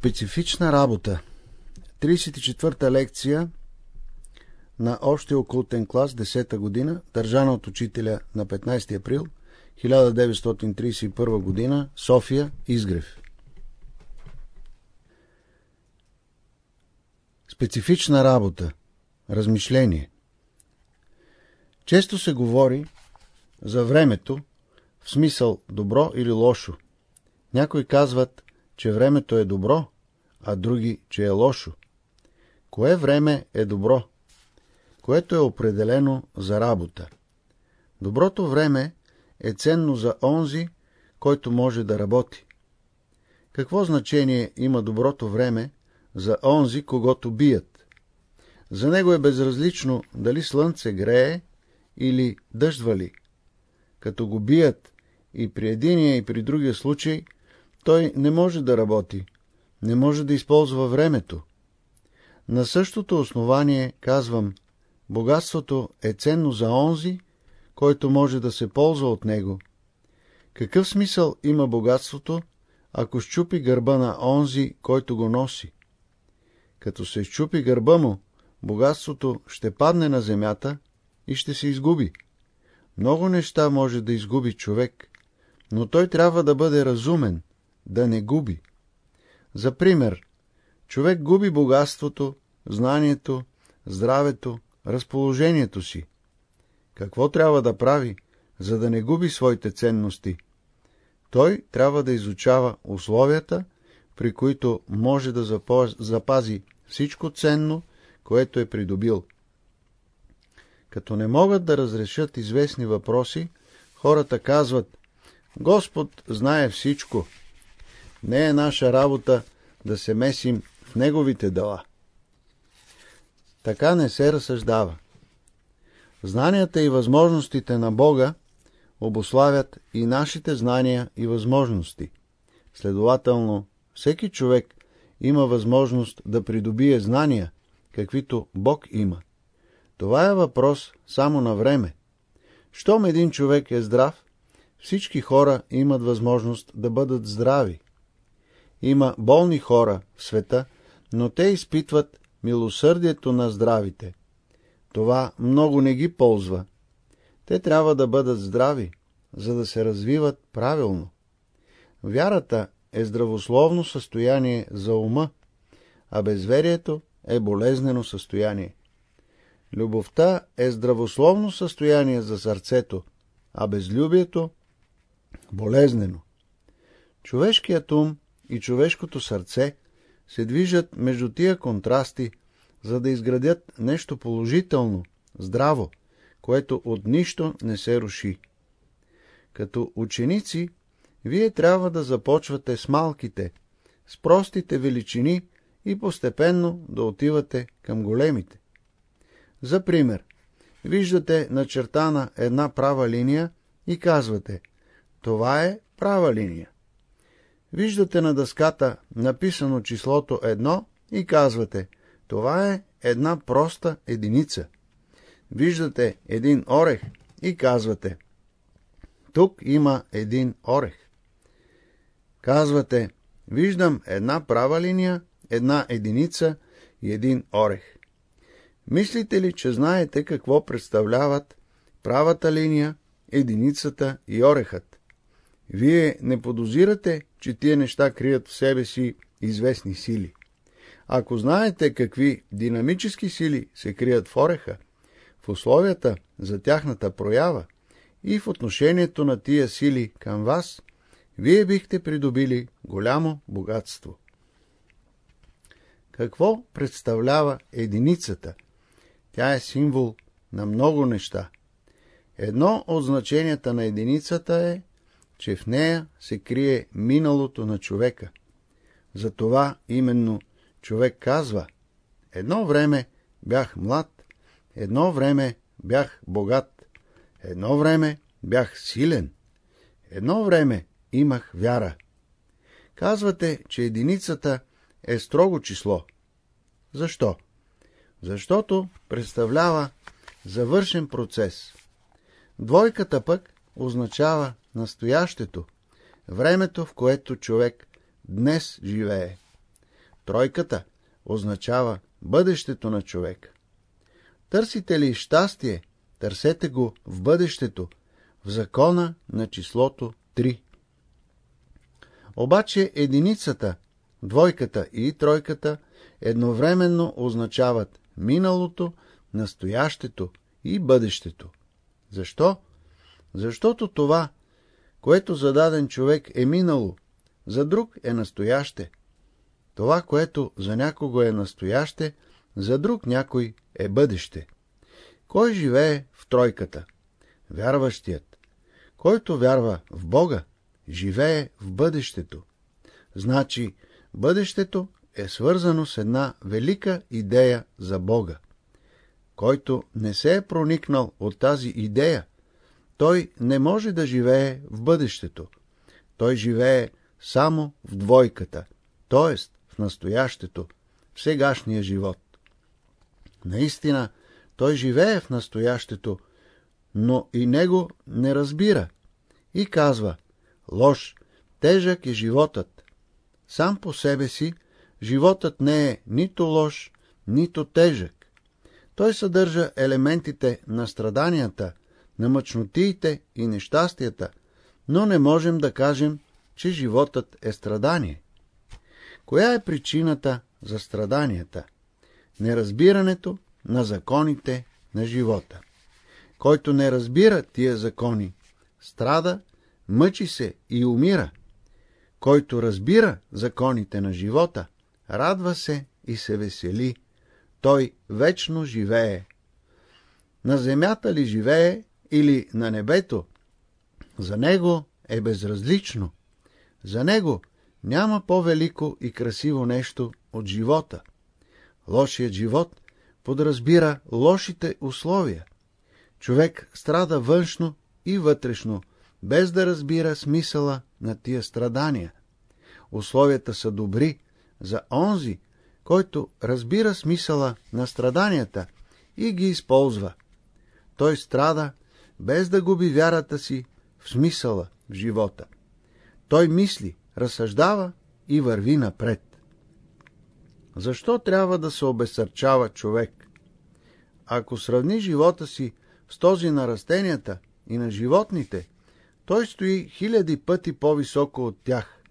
Специфична работа 34-та лекция на общия окултен клас 10-та година, държана от учителя на 15 април 1931 година, София, Изгрев. Специфична работа Размишление Често се говори за времето, в смисъл добро или лошо. Някои казват, че времето е добро, а други, че е лошо. Кое време е добро? Което е определено за работа. Доброто време е ценно за онзи, който може да работи. Какво значение има доброто време за онзи, когато бият? За него е безразлично дали слънце грее или дъжд вали. Като го бият и при единия и при другия случай – той не може да работи, не може да използва времето. На същото основание казвам, богатството е ценно за онзи, който може да се ползва от него. Какъв смисъл има богатството, ако щупи гърба на онзи, който го носи? Като се щупи гърба му, богатството ще падне на земята и ще се изгуби. Много неща може да изгуби човек, но той трябва да бъде разумен, да не губи. За пример, човек губи богатството, знанието, здравето, разположението си. Какво трябва да прави, за да не губи своите ценности? Той трябва да изучава условията, при които може да запази всичко ценно, което е придобил. Като не могат да разрешат известни въпроси, хората казват, Господ знае всичко, не е наша работа да се месим в неговите дела. Така не се разсъждава. Знанията и възможностите на Бога обославят и нашите знания и възможности. Следователно, всеки човек има възможност да придобие знания, каквито Бог има. Това е въпрос само на време. Щом един човек е здрав, всички хора имат възможност да бъдат здрави. Има болни хора в света, но те изпитват милосърдието на здравите. Това много не ги ползва. Те трябва да бъдат здрави, за да се развиват правилно. Вярата е здравословно състояние за ума, а безверието е болезнено състояние. Любовта е здравословно състояние за сърцето, а безлюбието – болезнено. Човешкият ум и човешкото сърце се движат между тия контрасти, за да изградят нещо положително, здраво, което от нищо не се руши. Като ученици, вие трябва да започвате с малките, с простите величини и постепенно да отивате към големите. За пример, виждате начертана една права линия и казвате, това е права линия. Виждате на дъската написано числото 1 и казвате, това е една проста единица. Виждате един орех и казвате, тук има един орех. Казвате, виждам една права линия, една единица и един орех. Мислите ли, че знаете какво представляват правата линия, единицата и орехът? Вие не подозирате, че тия неща крият в себе си известни сили. Ако знаете какви динамически сили се крият в ореха, в условията за тяхната проява и в отношението на тия сили към вас, вие бихте придобили голямо богатство. Какво представлява единицата? Тя е символ на много неща. Едно от значенията на единицата е, че в нея се крие миналото на човека. Затова именно човек казва Едно време бях млад, едно време бях богат, едно време бях силен, едно време имах вяра. Казвате, че единицата е строго число. Защо? Защото представлява завършен процес. Двойката пък означава настоящето, времето, в което човек днес живее. тройката означава бъдещето на човека. Търсите ли щастие, търсете го в бъдещето, в закона на числото 3. Обаче единицата, двойката и тройката едновременно означават миналото, настоящето и бъдещето. Защо? Защото това, което за даден човек е минало, за друг е настояще. Това, което за някого е настояще, за друг някой е бъдеще. Кой живее в тройката? Вярващият. Който вярва в Бога, живее в бъдещето. Значи, бъдещето е свързано с една велика идея за Бога. Който не се е проникнал от тази идея, той не може да живее в бъдещето. Той живее само в двойката, т.е. в настоящето, в сегашния живот. Наистина, той живее в настоящето, но и него не разбира. И казва, лош, тежък е животът. Сам по себе си, животът не е нито лош, нито тежък. Той съдържа елементите на страданията, на мъчнотиите и нещастията, но не можем да кажем, че животът е страдание. Коя е причината за страданията? Неразбирането на законите на живота. Който не разбира тия закони, страда, мъчи се и умира. Който разбира законите на живота, радва се и се весели. Той вечно живее. На земята ли живее или на небето, за него е безразлично. За него няма по-велико и красиво нещо от живота. Лошият живот подразбира лошите условия. Човек страда външно и вътрешно, без да разбира смисъла на тия страдания. Условията са добри за онзи, който разбира смисъла на страданията и ги използва. Той страда, без да губи вярата си в смисъла в живота. Той мисли, разсъждава и върви напред. Защо трябва да се обесърчава човек? Ако сравни живота си с този на растенията и на животните, той стои хиляди пъти по-високо от тях.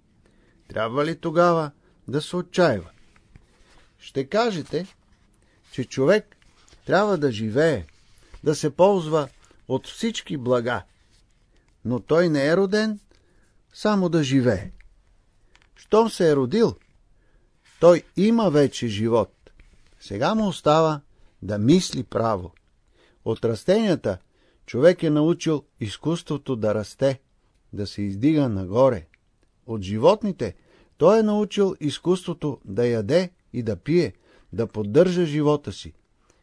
Трябва ли тогава да се отчаива? Ще кажете, че човек трябва да живее, да се ползва от всички блага, но той не е роден само да живее. Щом се е родил, той има вече живот. Сега му остава да мисли право. От растенията човек е научил изкуството да расте, да се издига нагоре. От животните той е научил изкуството да яде и да пие, да поддържа живота си.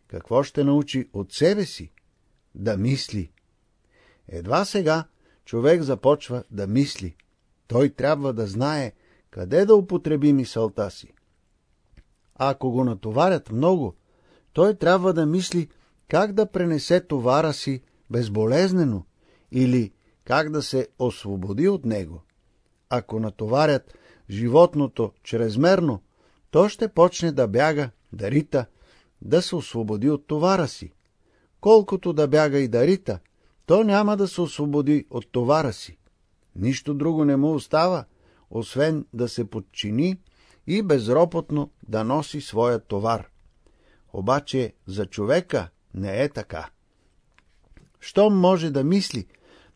Какво ще научи от себе си? Да мисли. Едва сега човек започва да мисли. Той трябва да знае къде да употреби мисълта си. Ако го натоварят много, той трябва да мисли как да пренесе товара си безболезнено или как да се освободи от него. Ако натоварят животното чрезмерно, то ще почне да бяга, да рита, да се освободи от товара си. Колкото да бяга и да рита, то няма да се освободи от товара си. Нищо друго не му остава, освен да се подчини и безропотно да носи своя товар. Обаче за човека не е така. Щом може да мисли,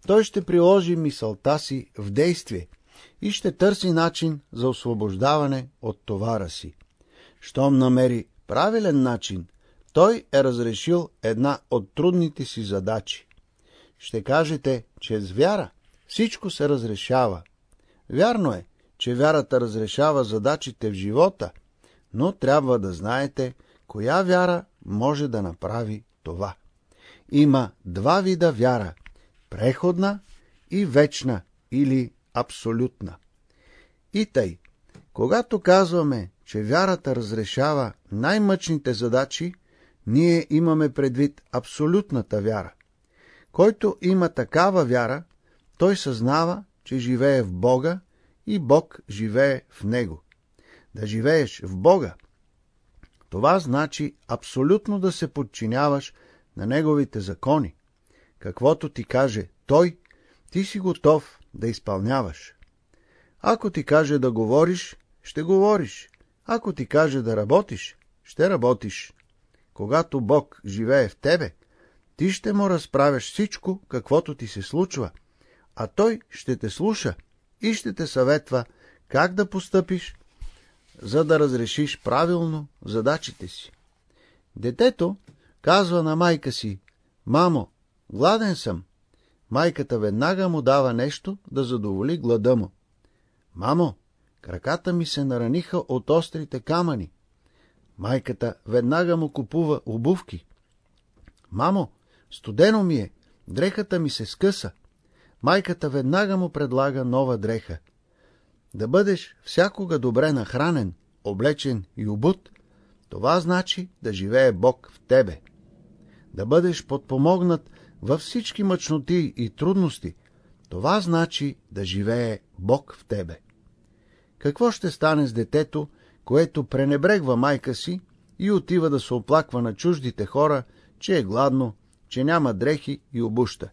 той ще приложи мисълта си в действие и ще търси начин за освобождаване от товара си. Щом намери правилен начин, той е разрешил една от трудните си задачи. Ще кажете, че с вяра всичко се разрешава. Вярно е, че вярата разрешава задачите в живота, но трябва да знаете, коя вяра може да направи това. Има два вида вяра – преходна и вечна или абсолютна. И тъй, когато казваме, че вярата разрешава най-мъчните задачи, ние имаме предвид абсолютната вяра. Който има такава вяра, той съзнава, че живее в Бога и Бог живее в него. да живееш в Бога, това значи абсолютно да се подчиняваш на Неговите закони. Каквото ти каже Той, ти си готов да изпълняваш. Ако ти каже да говориш, ще говориш. Ако ти каже да работиш, ще работиш. Когато Бог живее в тебе, ти ще му разправяш всичко, каквото ти се случва, а Той ще те слуша и ще те съветва как да постъпиш, за да разрешиш правилно задачите си. Детето казва на майка си, «Мамо, гладен съм». Майката веднага му дава нещо да задоволи глада му. Мамо, краката ми се нараниха от острите камъни. Майката веднага му купува обувки. Мамо, студено ми е, дрехата ми се скъса. Майката веднага му предлага нова дреха. Да бъдеш всякога добре нахранен, облечен и обут, това значи да живее Бог в тебе. Да бъдеш подпомогнат във всички мъчноти и трудности, това значи да живее Бог в тебе. Какво ще стане с детето, което пренебрегва майка си и отива да се оплаква на чуждите хора, че е гладно, че няма дрехи и обуща?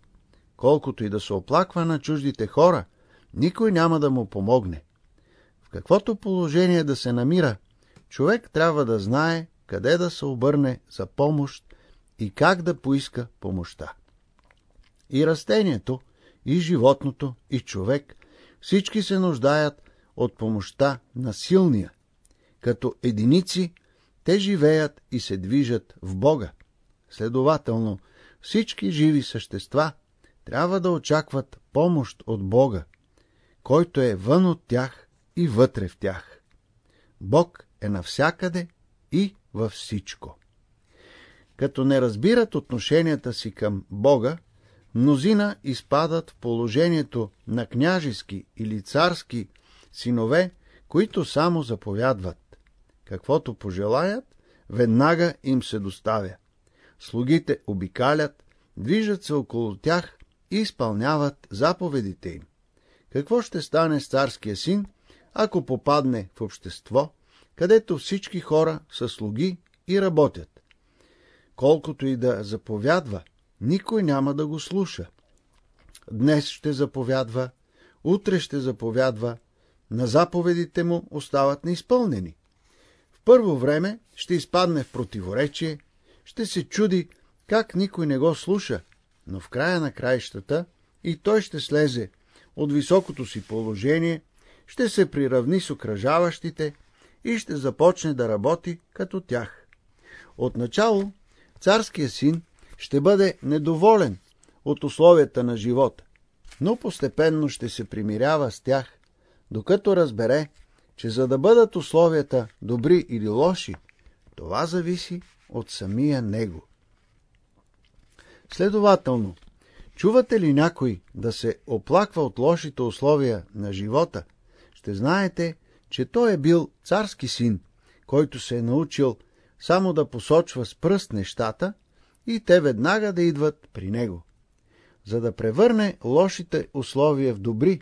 Колкото и да се оплаква на чуждите хора, никой няма да му помогне. В каквото положение да се намира, човек трябва да знае къде да се обърне за помощ и как да поиска помощта. И растението, и животното, и човек, всички се нуждаят от помощта на силния. Като единици, те живеят и се движат в Бога. Следователно, всички живи същества трябва да очакват помощ от Бога, който е вън от тях и вътре в тях. Бог е навсякъде и във всичко. Като не разбират отношенията си към Бога, мнозина изпадат в положението на княжески или царски синове, които само заповядват. Каквото пожелаят, веднага им се доставя. Слугите обикалят, движат се около тях и изпълняват заповедите им. Какво ще стане с царския син, ако попадне в общество, където всички хора са слуги и работят? Колкото и да заповядва, никой няма да го слуша. Днес ще заповядва, утре ще заповядва, на заповедите му остават неизпълнени. Първо време ще изпадне в противоречие, ще се чуди как никой не го слуша, но в края на краищата и той ще слезе от високото си положение, ще се приравни с окръжаващите и ще започне да работи като тях. Отначало царския син ще бъде недоволен от условията на живота, но постепенно ще се примирява с тях докато разбере, че за да бъдат условията добри или лоши, това зависи от самия него. Следователно, чувате ли някой да се оплаква от лошите условия на живота, ще знаете, че той е бил царски син, който се е научил само да посочва с пръст нещата и те веднага да идват при него. За да превърне лошите условия в добри,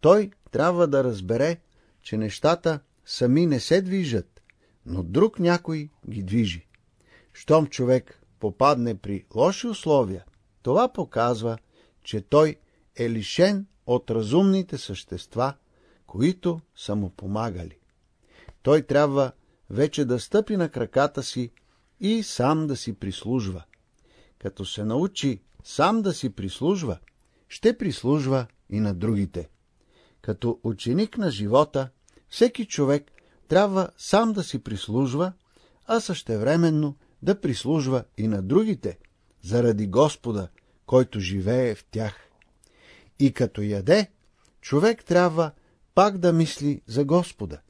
той трябва да разбере, че нещата сами не се движат, но друг някой ги движи. Щом човек попадне при лоши условия, това показва, че той е лишен от разумните същества, които са му помагали. Той трябва вече да стъпи на краката си и сам да си прислужва. Като се научи сам да си прислужва, ще прислужва и на другите. Като ученик на живота, всеки човек трябва сам да си прислужва, а същевременно да прислужва и на другите, заради Господа, който живее в тях. И като яде, човек трябва пак да мисли за Господа.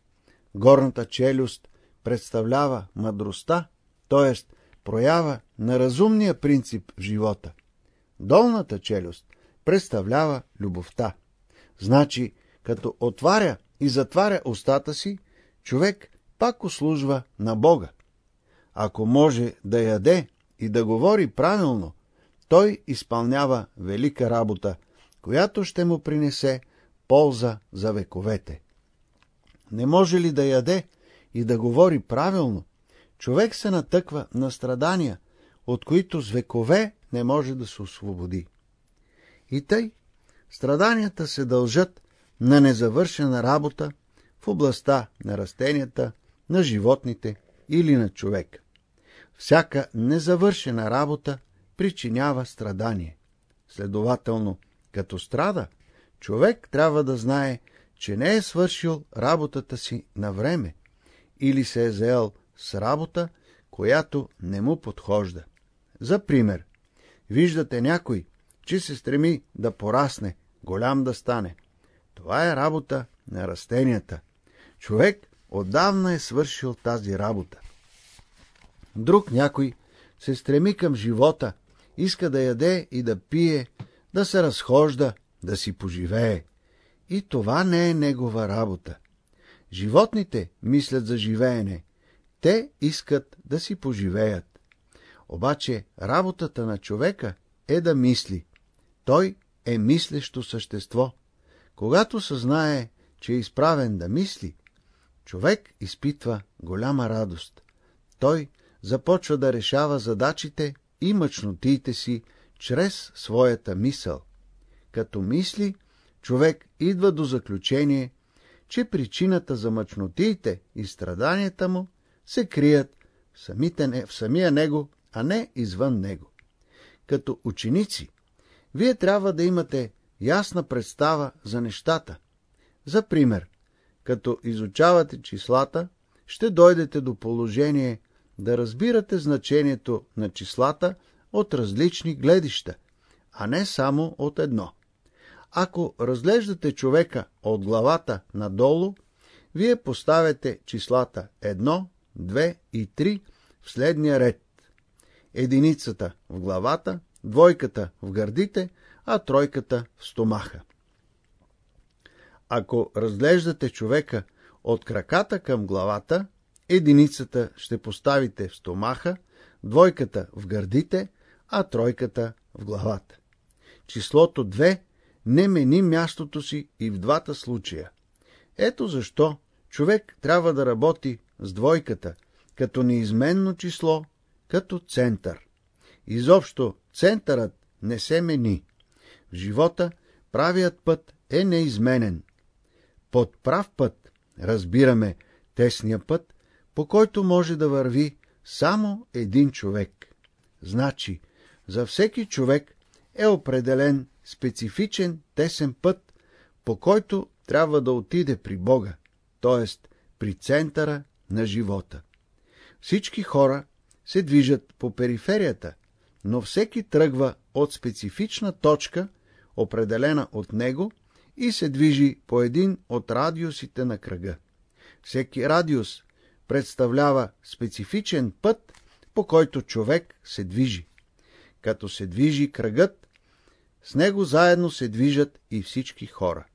Горната челюст представлява мъдростта, т.е. проява на разумния принцип в живота. Долната челюст представлява любовта. Значи, като отваря и затваря устата си, човек пак услужва на Бога. Ако може да яде и да говори правилно, той изпълнява велика работа, която ще му принесе полза за вековете. не може ли да яде и да говори правилно, човек се натъква на страдания, от които с векове не може да се освободи. И тъй, страданията се дължат на незавършена работа в областта на растенията, на животните или на човека. Всяка незавършена работа причинява страдание. Следователно, като страда, човек трябва да знае, че не е свършил работата си на време или се е заел с работа, която не му подхожда. За пример, виждате някой, че се стреми да порасне, голям да стане. Това е работа на растенията. Човек отдавна е свършил тази работа. Друг някой се стреми към живота, иска да яде и да пие, да се разхожда, да си поживее. И това не е негова работа. Животните мислят за живеене. Те искат да си поживеят. Обаче работата на човека е да мисли. Той е мислещо същество. Когато съзнае, че е изправен да мисли, човек изпитва голяма радост. Той започва да решава задачите и мъчнотиите си чрез своята мисъл. Като мисли, човек идва до заключение, че причината за мъчнотиите и страданията му се крият в, самите, в самия него, а не извън него. Като ученици, вие трябва да имате ясна представа за нещата. За пример, като изучавате числата, ще дойдете до положение да разбирате значението на числата от различни гледища, а не само от едно. Ако разглеждате човека от главата надолу, вие поставяте числата 1, 2 и 3 в следния ред. Единицата в главата, двойката в гърдите, а тройката в стомаха. Ако разглеждате човека от краката към главата, единицата ще поставите в стомаха, двойката в гърдите, а тройката в главата. Числото 2 не мени мястото си и в двата случая. Ето защо човек трябва да работи с двойката, като неизменно число, като център. Изобщо центърът не се мени. В живота правият път е неизменен. Под прав път разбираме тесния път, по който може да върви само един човек. Значи, за всеки човек е определен специфичен тесен път, по който трябва да отиде при Бога, т.е. при центъра на живота. Всички хора се движат по периферията, но всеки тръгва от специфична точка, определена от него, и се движи по един от радиусите на кръга. Всеки радиус представлява специфичен път, по който човек се движи. Като се движи кръгът, с него заедно се движат и всички хора.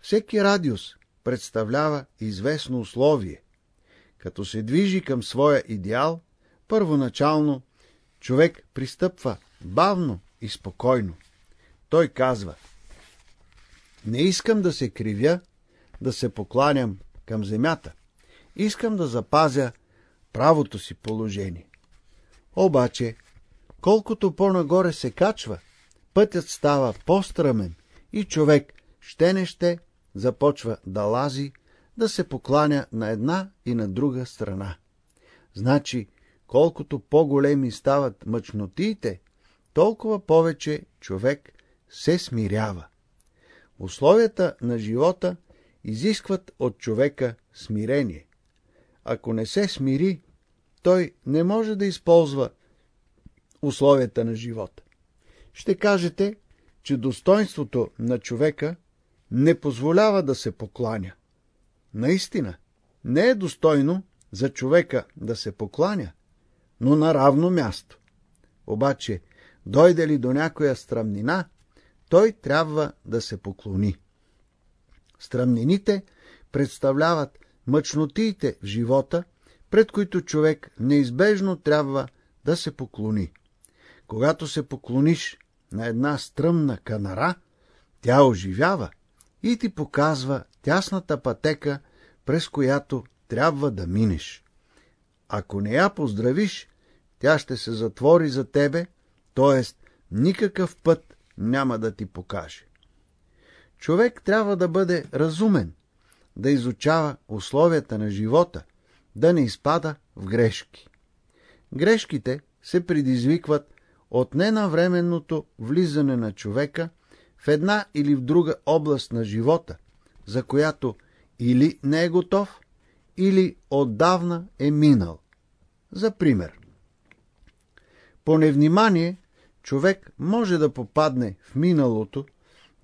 Всеки радиус представлява известно условие. Като се движи към своя идеал, първоначално човек пристъпва бавно и спокойно. Той казва Не искам да се кривя, да се покланям към земята. Искам да запазя правото си положение. Обаче, колкото по-нагоре се качва, пътят става по-стръмен и човек ще не ще започва да лази, да се покланя на една и на друга страна. Значи, колкото по-големи стават мъчнотиите, толкова повече човек се смирява. Условията на живота изискват от човека смирение. Ако не се смири, той не може да използва условията на живота. Ще кажете, че достоинството на човека не позволява да се покланя. Наистина, не е достойно за човека да се покланя, но на равно място. Обаче, дойде ли до някоя стръмнина, той трябва да се поклони. Стръмнините представляват мъчнотиите в живота, пред които човек неизбежно трябва да се поклони. Когато се поклониш на една стръмна канара, тя оживява и ти показва тясната пътека, през която трябва да минеш. Ако не я поздравиш, тя ще се затвори за тебе, т.е. никакъв път няма да ти покаже. Човек трябва да бъде разумен, да изучава условията на живота, да не изпада в грешки. Грешките се предизвикват от ненавременното влизане на човека в една или в друга област на живота, за която или не е готов, или отдавна е минал. За пример. По невнимание човек може да попадне в миналото,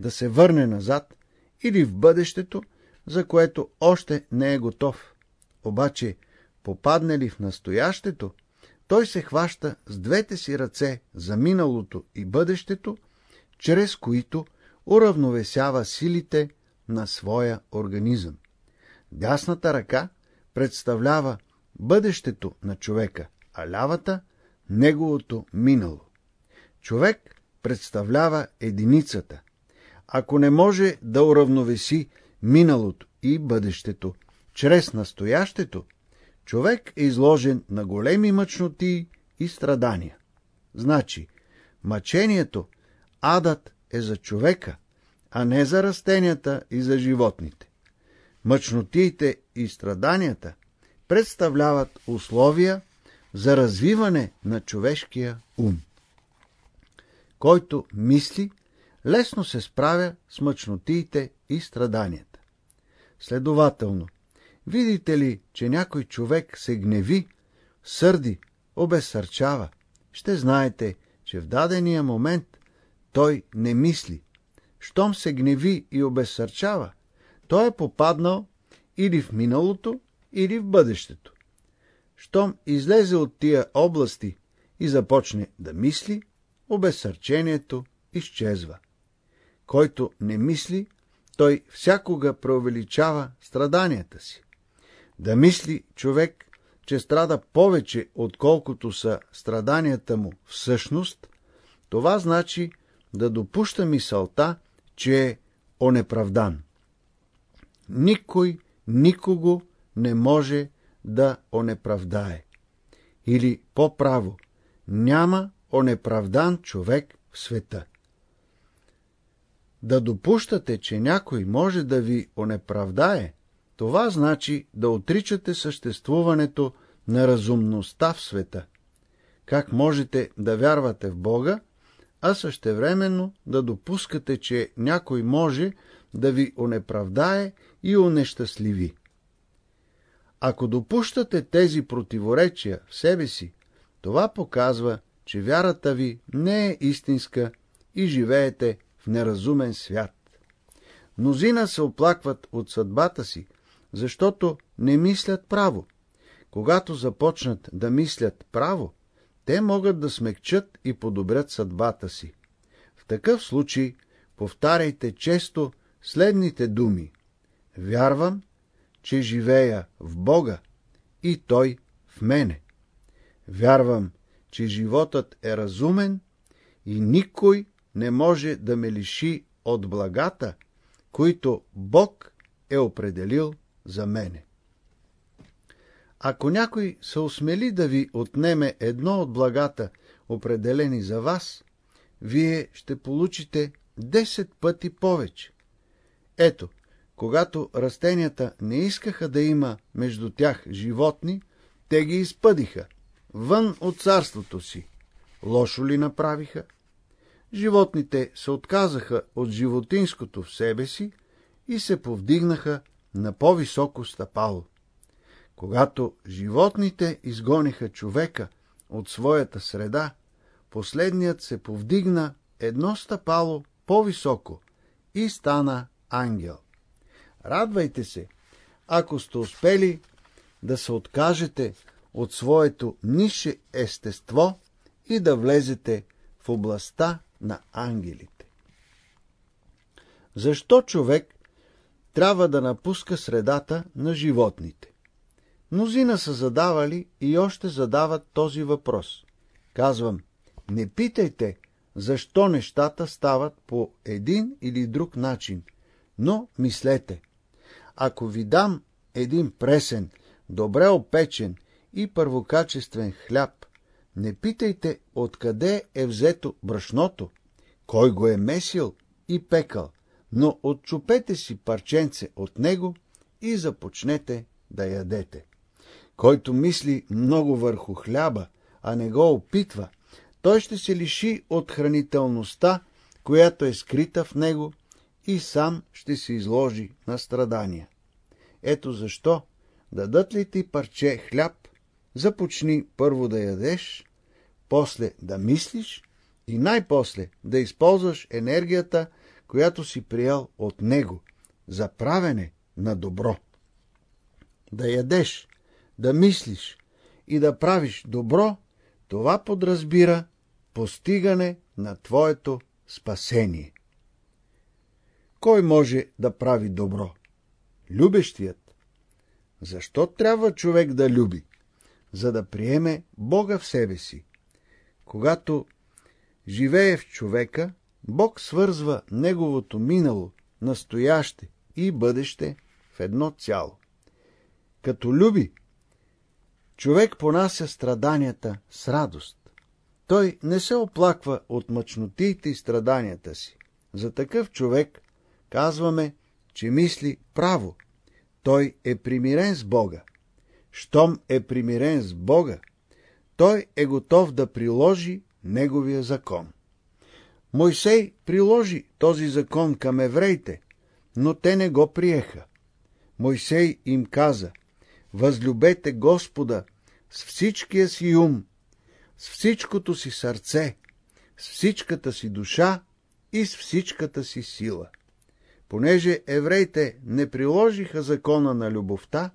да се върне назад или в бъдещето, за което още не е готов. Обаче, попадне ли в настоящето, той се хваща с двете си ръце за миналото и бъдещето, чрез които уравновесява силите на своя организъм. Дясната ръка представлява бъдещето на човека, а лявата – неговото минало. Човек представлява единицата. Ако не може да уравновеси миналото и бъдещето чрез настоящето, човек е изложен на големи мъчноти и страдания. Значи, мъчението, адът е за човека, а не за растенията и за животните. Мъчнотиите и страданията представляват условия за развиване на човешкия ум. Който мисли, лесно се справя с мъчнотиите и страданията. Следователно, видите ли, че някой човек се гневи, сърди, обесърчава, ще знаете, че в дадения момент той не мисли. Щом се гневи и обесърчава, той е попаднал или в миналото, или в бъдещето. Щом излезе от тия области и започне да мисли, обесърчението изчезва. Който не мисли, той всякога преувеличава страданията си. Да мисли човек, че страда повече, отколкото са страданията му всъщност, това значи да допуща мисълта, че е онеправдан. Никой никого не може да онеправдае. Или по-право, няма онеправдан човек в света. Да допущате, че някой може да ви онеправдае, това значи да отричате съществуването на разумността в света. Как можете да вярвате в Бога, а същевременно да допускате, че някой може да ви онеправдае и онещастливи. Ако допущате тези противоречия в себе си, това показва, че вярата ви не е истинска и живеете в неразумен свят. Мнозина се оплакват от съдбата си, защото не мислят право. Когато започнат да мислят право, те могат да смекчат и подобрят съдбата си. В такъв случай повтаряйте често следните думи. Вярвам, че живея в Бога и Той в мене. Вярвам, че животът е разумен и никой не може да ме лиши от благата, които Бог е определил за мене. Ако някой се осмели да ви отнеме едно от благата, определени за вас, вие ще получите 10 пъти повече. Ето, когато растенията не искаха да има между тях животни, те ги изпъдиха, вън от царството си. Лошо ли направиха? Животните се отказаха от животинското в себе си и се повдигнаха на по-високо стъпало. Когато животните изгониха човека от своята среда, последният се повдигна едно стъпало по-високо и стана ангел. Радвайте се, ако сте успели да се откажете от своето нише естество и да влезете в областта на ангелите. Защо човек трябва да напуска средата на животните? Мнозина са задавали и още задават този въпрос. Казвам, не питайте, защо нещата стават по един или друг начин, но мислете. Ако ви дам един пресен, добре опечен и първокачествен хляб, не питайте откъде е взето брашното, кой го е месил и пекал, но отчупете си парченце от него и започнете да ядете. Който мисли много върху хляба, а не го опитва, той ще се лиши от хранителността, която е скрита в него и сам ще се изложи на страдания. Ето защо, дадат ли ти парче хляб, започни първо да ядеш, после да мислиш и най-после да използваш енергията, която си приел от него, за правене на добро. Да ядеш, да мислиш и да правиш добро, това подразбира постигане на твоето спасение. Кой може да прави добро? Любещият. Защо трябва човек да люби? За да приеме Бога в себе си. Когато живее в човека, Бог свързва неговото минало, настояще и бъдеще в едно цяло. Като люби, човек понася страданията с радост. Той не се оплаква от мъчнотиите и страданията си. За такъв човек казваме, че мисли право. Той е примирен с Бога. Щом е примирен с Бога, той е готов да приложи Неговия закон. Мойсей приложи този закон към евреите, но те не го приеха. Мойсей им каза, възлюбете Господа с всичкия си ум, с всичкото си сърце, с всичката си душа и с всичката си сила. Понеже евреите не приложиха закона на любовта,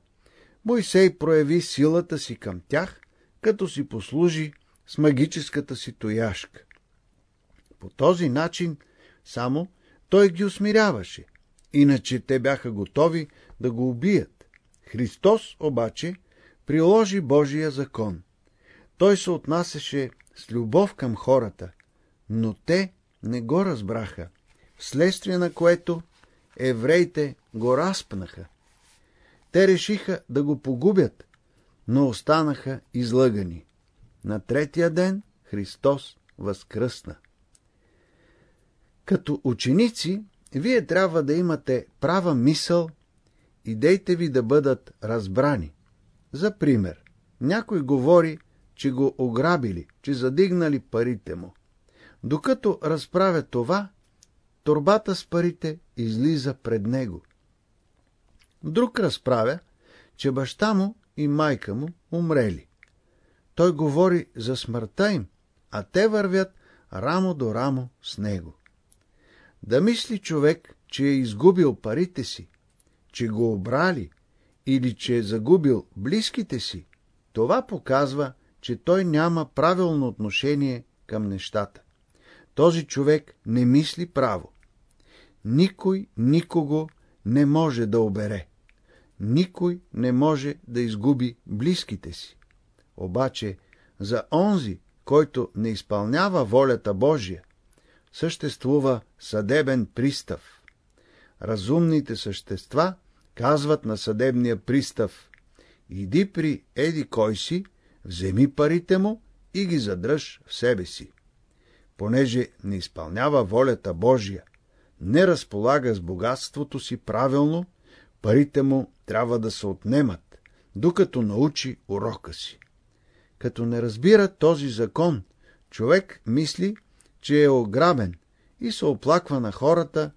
Мойсей прояви силата си към тях, като си послужи с магическата си тояшка. По този начин само той ги усмиряваше, иначе те бяха готови да го убият. Христос обаче приложи Божия закон. Той се отнасяше с любов към хората, но те не го разбраха, вследствие на което евреите го разпнаха. Те решиха да го погубят, но останаха излъгани. На третия ден Христос възкръсна. Като ученици, вие трябва да имате права мисъл, идеите ви да бъдат разбрани. За пример, някой говори, че го ограбили, че задигнали парите му. Докато разправя това, турбата с парите излиза пред него. Друг разправя, че баща му и майка му умрели. Той говори за смъртта им, а те вървят рамо до рамо с него. Да мисли човек, че е изгубил парите си, че го обрали или че е загубил близките си, това показва, че той няма правилно отношение към нещата. Този човек не мисли право. Никой никого не може да обере. Никой не може да изгуби близките си. Обаче за онзи, който не изпълнява волята Божия, съществува съдебен пристав. Разумните същества казват на съдебния пристав «Иди при еди кой си, вземи парите му и ги задръж в себе си». Понеже не изпълнява волята Божия, не разполага с богатството си правилно, парите му трябва да се отнемат, докато научи урока си. Като не разбира този закон, човек мисли, че е ограбен и се оплаква на хората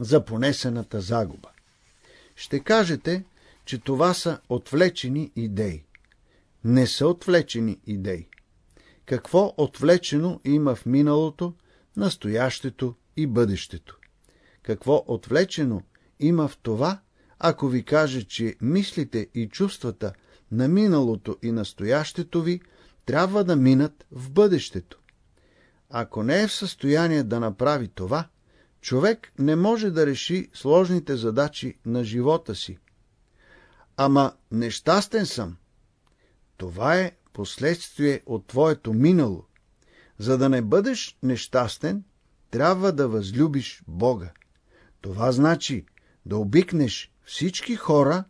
за понесената загуба. Ще кажете, че това са отвлечени идеи. Не са отвлечени идеи. Какво отвлечено има в миналото, настоящето и бъдещето? Какво отвлечено има в това, ако ви каже, че мислите и чувствата на миналото и настоящето ви трябва да минат в бъдещето? Ако не е в състояние да направи това, човек не може да реши сложните задачи на живота си. Ама нещастен съм. Това е последствие от твоето минало. За да не бъдеш нещастен, трябва да възлюбиш Бога. Това значи да обикнеш всички хора,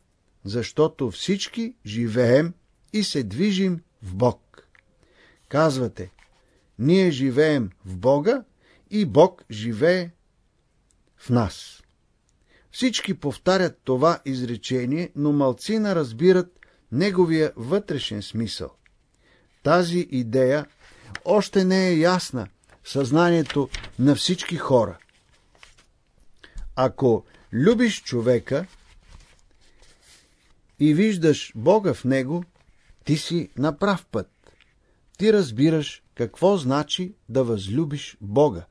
защото всички живеем и се движим в Бог. Казвате, ние живеем в Бога и Бог живее в нас. Всички повтарят това изречение, но малцина разбират неговия вътрешен смисъл. Тази идея още не е ясна съзнанието на всички хора. Ако любиш човека и виждаш Бога в него, ти си на прав път. Ти разбираш какво значи да възлюбиш Бога.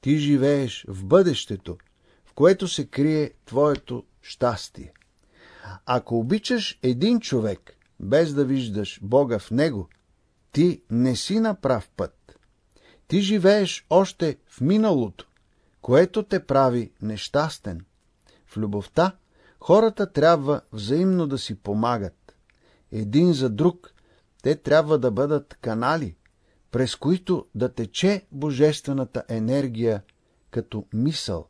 Ти живееш в бъдещето, в което се крие твоето щастие. Ако обичаш един човек, без да виждаш Бога в него, ти не си на прав път. Ти живееш още в миналото, което те прави нещастен. В любовта хората трябва взаимно да си помагат. Един за друг те трябва да бъдат канали, през които да тече божествената енергия като мисъл.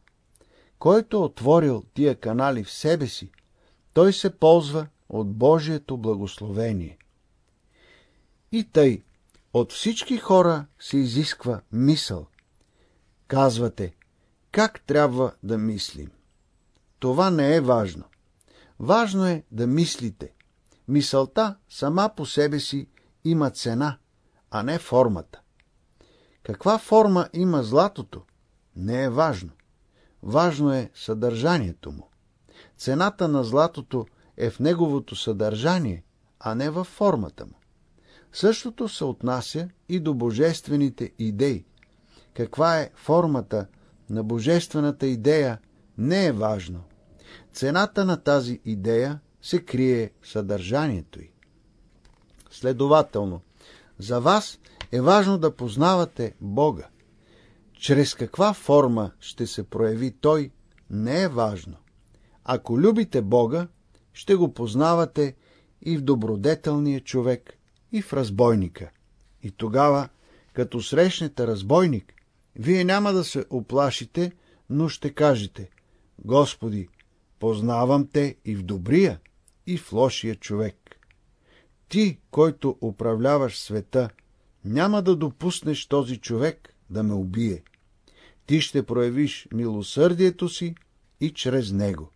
Който е отворил тия канали в себе си, той се ползва от Божието благословение. И тъй, от всички хора се изисква мисъл. Казвате, как трябва да мислим? Това не е важно. Важно е да мислите. Мисълта сама по себе си има цена, а не формата. Каква форма има златото, не е важно. Важно е съдържанието му. Цената на златото е в неговото съдържание, а не във формата му. Същото се отнася и до божествените идеи. Каква е формата на божествената идея, не е важно. Цената на тази идея се крие съдържанието й. Следователно, за вас е важно да познавате Бога. Чрез каква форма ще се прояви Той, не е важно. Ако любите Бога, ще го познавате и в добродетелния човек, и в разбойника. И тогава, като срещнете разбойник, вие няма да се оплашите, но ще кажете, Господи, познавам те и в добрия, и в лошия човек. Ти, който управляваш света, няма да допуснеш този човек да ме убие. Ти ще проявиш милосърдието си и чрез него.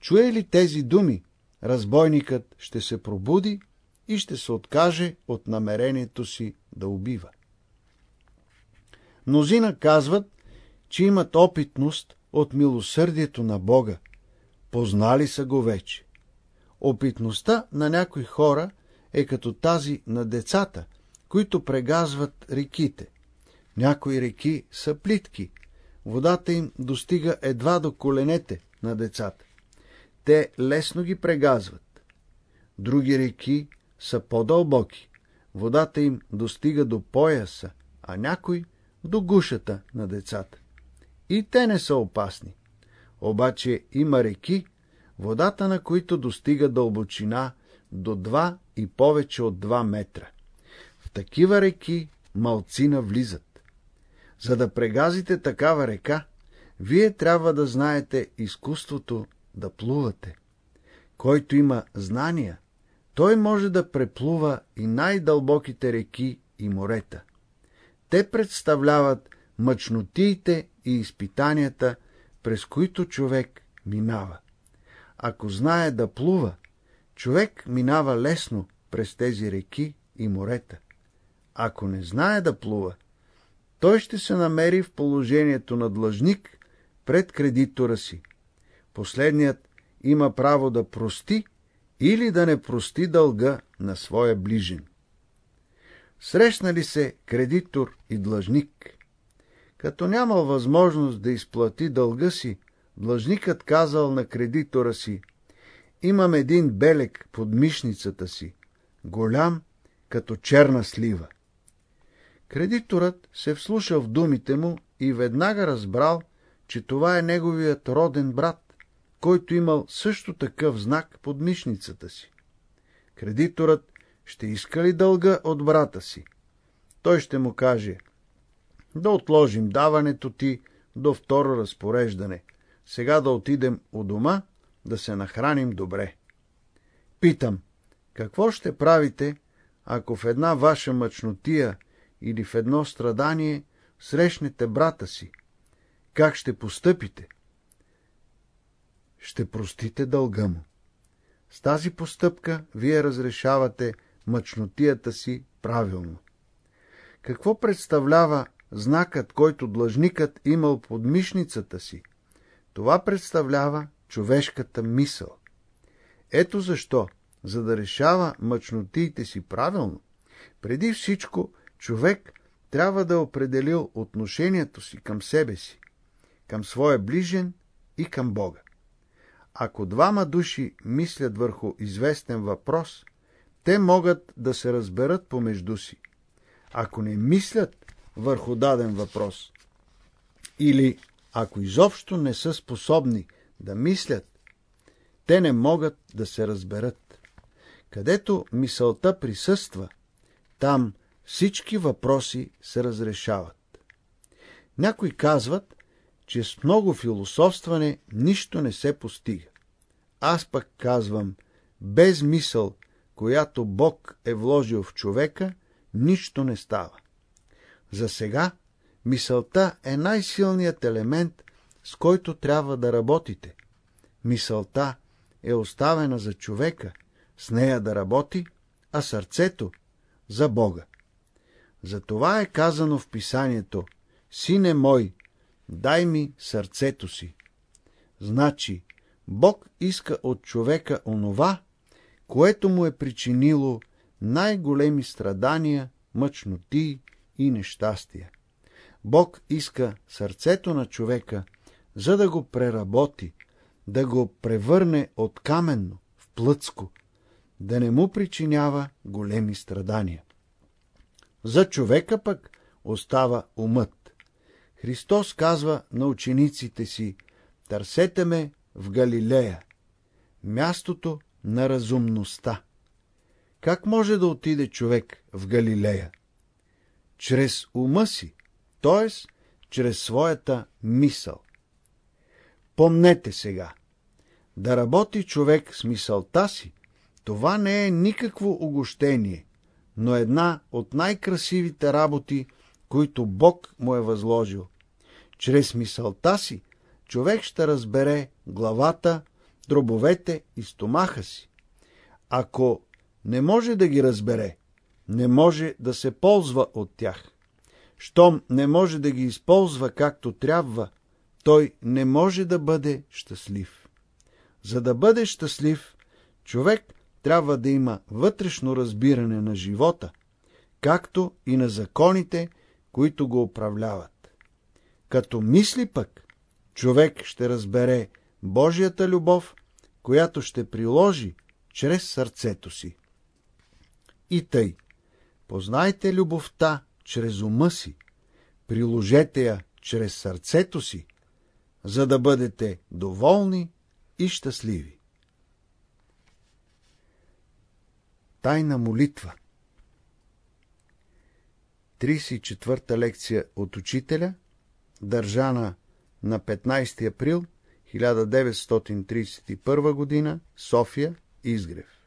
Чуе ли тези думи, разбойникът ще се пробуди и ще се откаже от намерението си да убива. Мнозина казват, че имат опитност от милосърдието на Бога. Познали са го вече. Опитността на някои хора е като тази на децата, които прегазват реките. Някои реки са плитки. Водата им достига едва до коленете на децата. Те лесно ги прегазват. Други реки са по-дълбоки. Водата им достига до пояса, а някой до гушата на децата. И те не са опасни. Обаче има реки, водата на които достига дълбочина до 2 и повече от 2 метра. В такива реки малцина влизат. За да прегазите такава река, вие трябва да знаете изкуството да плувате. Който има знания, той може да преплува и най-дълбоките реки и морета. Те представляват мъчнотиите и изпитанията, през които човек минава. Ако знае да плува, човек минава лесно през тези реки и морета. Ако не знае да плува, той ще се намери в положението на длъжник пред кредитора си. Последният има право да прости или да не прости дълга на своя ближен. Срещнали се кредитор и длъжник. Като нямал възможност да изплати дълга си, длъжникът казал на кредитора си, имам един белек под мишницата си, голям като черна слива. Кредиторът се вслушал в думите му и веднага разбрал, че това е неговият роден брат, който имал също такъв знак под мишницата си. Кредиторът ще иска ли дълга от брата си? Той ще му каже, да отложим даването ти до второ разпореждане, сега да отидем у дома да се нахраним добре. Питам, какво ще правите, ако в една ваша мъчнотия или в едно страдание срещнете брата си? Как ще постъпите? Ще простите дълга му. С тази постъпка вие разрешавате мъчнотията си правилно. Какво представлява знакът, който длъжникът имал под мишницата си? Това представлява човешката мисъл. Ето защо, за да решава мъчнотиите си правилно, преди всичко човек трябва да е определил отношението си към себе си, към своя ближен и към Бога. Ако двама души мислят върху известен въпрос, те могат да се разберат помежду си. Ако не мислят върху даден въпрос, или ако изобщо не са способни да мислят, те не могат да се разберат. Където мисълта присъства, там всички въпроси се разрешават. Някои казват, че с много философстване нищо не се постига. Аз пък казвам, без мисъл, която Бог е вложил в човека, нищо не става. За сега мисълта е най-силният елемент, с който трябва да работите. Мисълта е оставена за човека, с нея да работи, а сърцето за Бога. Затова е казано в писанието «Сине мой, дай ми сърцето си». Значи, Бог иска от човека онова, което му е причинило най-големи страдания, мъчноти и нещастия. Бог иска сърцето на човека, за да го преработи, да го превърне от каменно в плъцко, да не му причинява големи страдания. За човека пък остава умът. Христос казва на учениците си, търсете ме в Галилея, мястото на разумността. Как може да отиде човек в Галилея? Чрез ума си, т.е. чрез своята мисъл. Помнете сега, да работи човек с мисълта си, това не е никакво огощение, но една от най-красивите работи, които Бог му е възложил. Чрез мисълта си човек ще разбере главата, дробовете и стомаха си. Ако не може да ги разбере, не може да се ползва от тях. Щом не може да ги използва както трябва, той не може да бъде щастлив. За да бъде щастлив, човек трябва да има вътрешно разбиране на живота, както и на законите, които го управляват. Като мисли пък, човек ще разбере Божията любов, която ще приложи чрез сърцето си. И тъй, познайте любовта чрез ума си, приложете я чрез сърцето си, за да бъдете доволни и щастливи. Тайна молитва 34-та лекция от учителя, държана на 15 април 1931 г. София, Изгрев